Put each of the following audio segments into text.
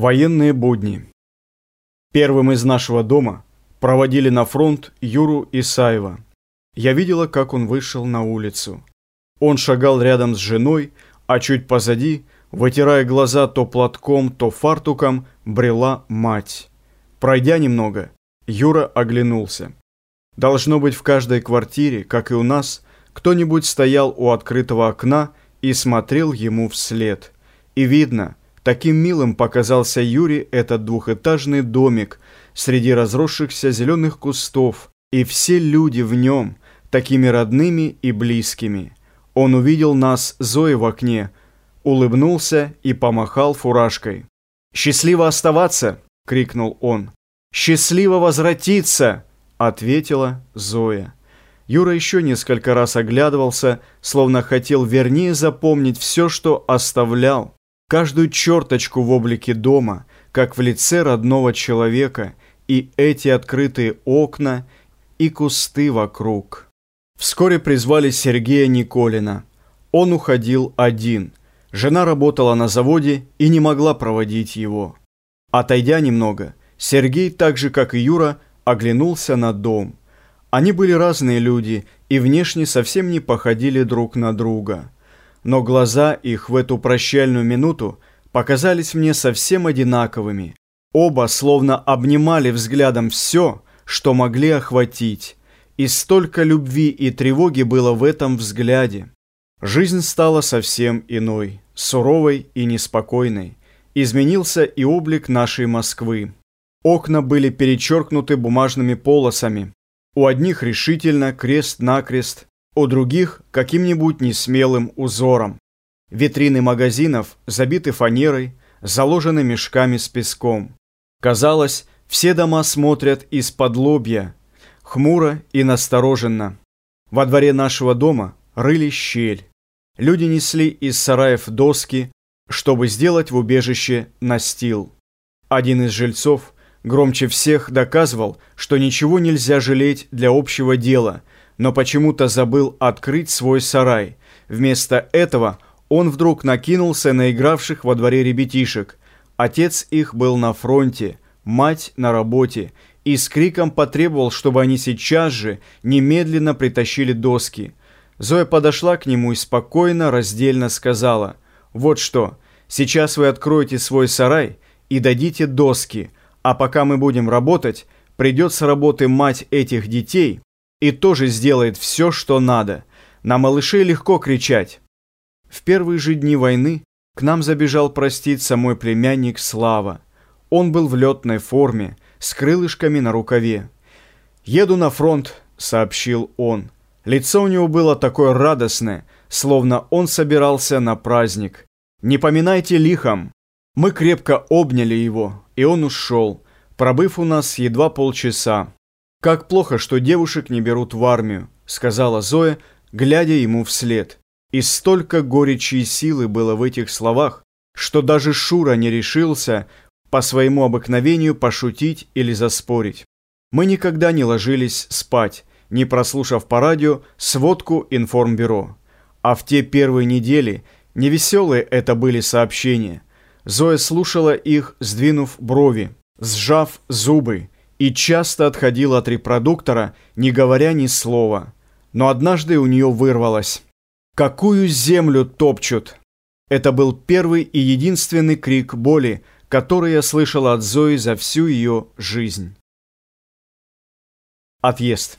Военные будни. Первым из нашего дома проводили на фронт Юру Исаева. Я видела, как он вышел на улицу. Он шагал рядом с женой, а чуть позади, вытирая глаза то платком, то фартуком, брела мать. Пройдя немного, Юра оглянулся. Должно быть, в каждой квартире, как и у нас, кто-нибудь стоял у открытого окна и смотрел ему вслед. И видно – Таким милым показался Юре этот двухэтажный домик среди разросшихся зеленых кустов, и все люди в нем такими родными и близкими. Он увидел нас Зои в окне, улыбнулся и помахал фуражкой. «Счастливо оставаться!» — крикнул он. «Счастливо возвратиться!» — ответила Зоя. Юра еще несколько раз оглядывался, словно хотел вернее запомнить все, что оставлял каждую черточку в облике дома, как в лице родного человека, и эти открытые окна, и кусты вокруг. Вскоре призвали Сергея Николина. Он уходил один. Жена работала на заводе и не могла проводить его. Отойдя немного, Сергей, так же как и Юра, оглянулся на дом. Они были разные люди и внешне совсем не походили друг на друга но глаза их в эту прощальную минуту показались мне совсем одинаковыми. Оба словно обнимали взглядом все, что могли охватить, и столько любви и тревоги было в этом взгляде. Жизнь стала совсем иной, суровой и неспокойной. Изменился и облик нашей Москвы. Окна были перечеркнуты бумажными полосами. У одних решительно крест-накрест, у других каким-нибудь несмелым узором. Витрины магазинов забиты фанерой, заложены мешками с песком. Казалось, все дома смотрят из-под лобья, хмуро и настороженно. Во дворе нашего дома рыли щель. Люди несли из сараев доски, чтобы сделать в убежище настил. Один из жильцов громче всех доказывал, что ничего нельзя жалеть для общего дела – но почему-то забыл открыть свой сарай. Вместо этого он вдруг накинулся на игравших во дворе ребятишек. Отец их был на фронте, мать на работе, и с криком потребовал, чтобы они сейчас же немедленно притащили доски. Зоя подошла к нему и спокойно, раздельно сказала, «Вот что, сейчас вы откроете свой сарай и дадите доски, а пока мы будем работать, придет с работы мать этих детей, и тоже сделает все, что надо. На малышей легко кричать. В первые же дни войны к нам забежал проститься мой племянник Слава. Он был в летной форме, с крылышками на рукаве. «Еду на фронт», — сообщил он. Лицо у него было такое радостное, словно он собирался на праздник. «Не поминайте лихом». Мы крепко обняли его, и он ушел, пробыв у нас едва полчаса. «Как плохо, что девушек не берут в армию», — сказала Зоя, глядя ему вслед. И столько горечи и силы было в этих словах, что даже Шура не решился по своему обыкновению пошутить или заспорить. Мы никогда не ложились спать, не прослушав по радио сводку информбюро. А в те первые недели невеселые это были сообщения. Зоя слушала их, сдвинув брови, сжав зубы, и часто отходила от репродуктора, не говоря ни слова. Но однажды у нее вырвалось. «Какую землю топчут!» Это был первый и единственный крик боли, который я слышала от Зои за всю ее жизнь. Отъезд.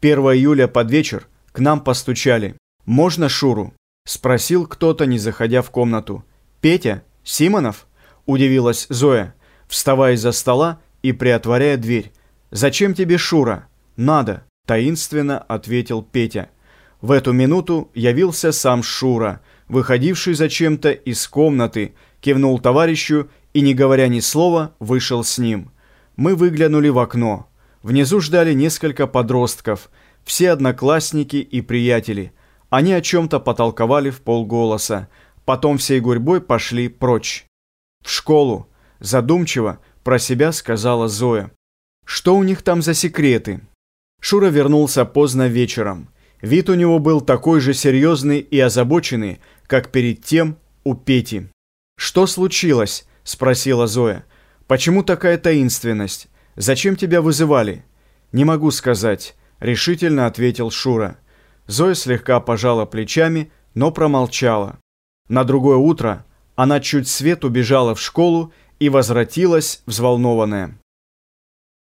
1 июля под вечер к нам постучали. «Можно Шуру?» – спросил кто-то, не заходя в комнату. «Петя? Симонов?» – удивилась Зоя, вставая из-за стола и приотворяя дверь. «Зачем тебе Шура?» «Надо», – таинственно ответил Петя. В эту минуту явился сам Шура, выходивший зачем-то из комнаты, кивнул товарищу и, не говоря ни слова, вышел с ним. Мы выглянули в окно. Внизу ждали несколько подростков, все одноклассники и приятели. Они о чем-то потолковали в полголоса, потом всей гурьбой пошли прочь. В школу, задумчиво, про себя сказала Зоя. Что у них там за секреты? Шура вернулся поздно вечером. Вид у него был такой же серьезный и озабоченный, как перед тем у Пети. «Что случилось?» –– спросила Зоя. «Почему такая таинственность? Зачем тебя вызывали?» «Не могу сказать», – решительно ответил Шура. Зоя слегка пожала плечами, но промолчала. На другое утро она чуть свет убежала в школу и возвратилась взволнованная.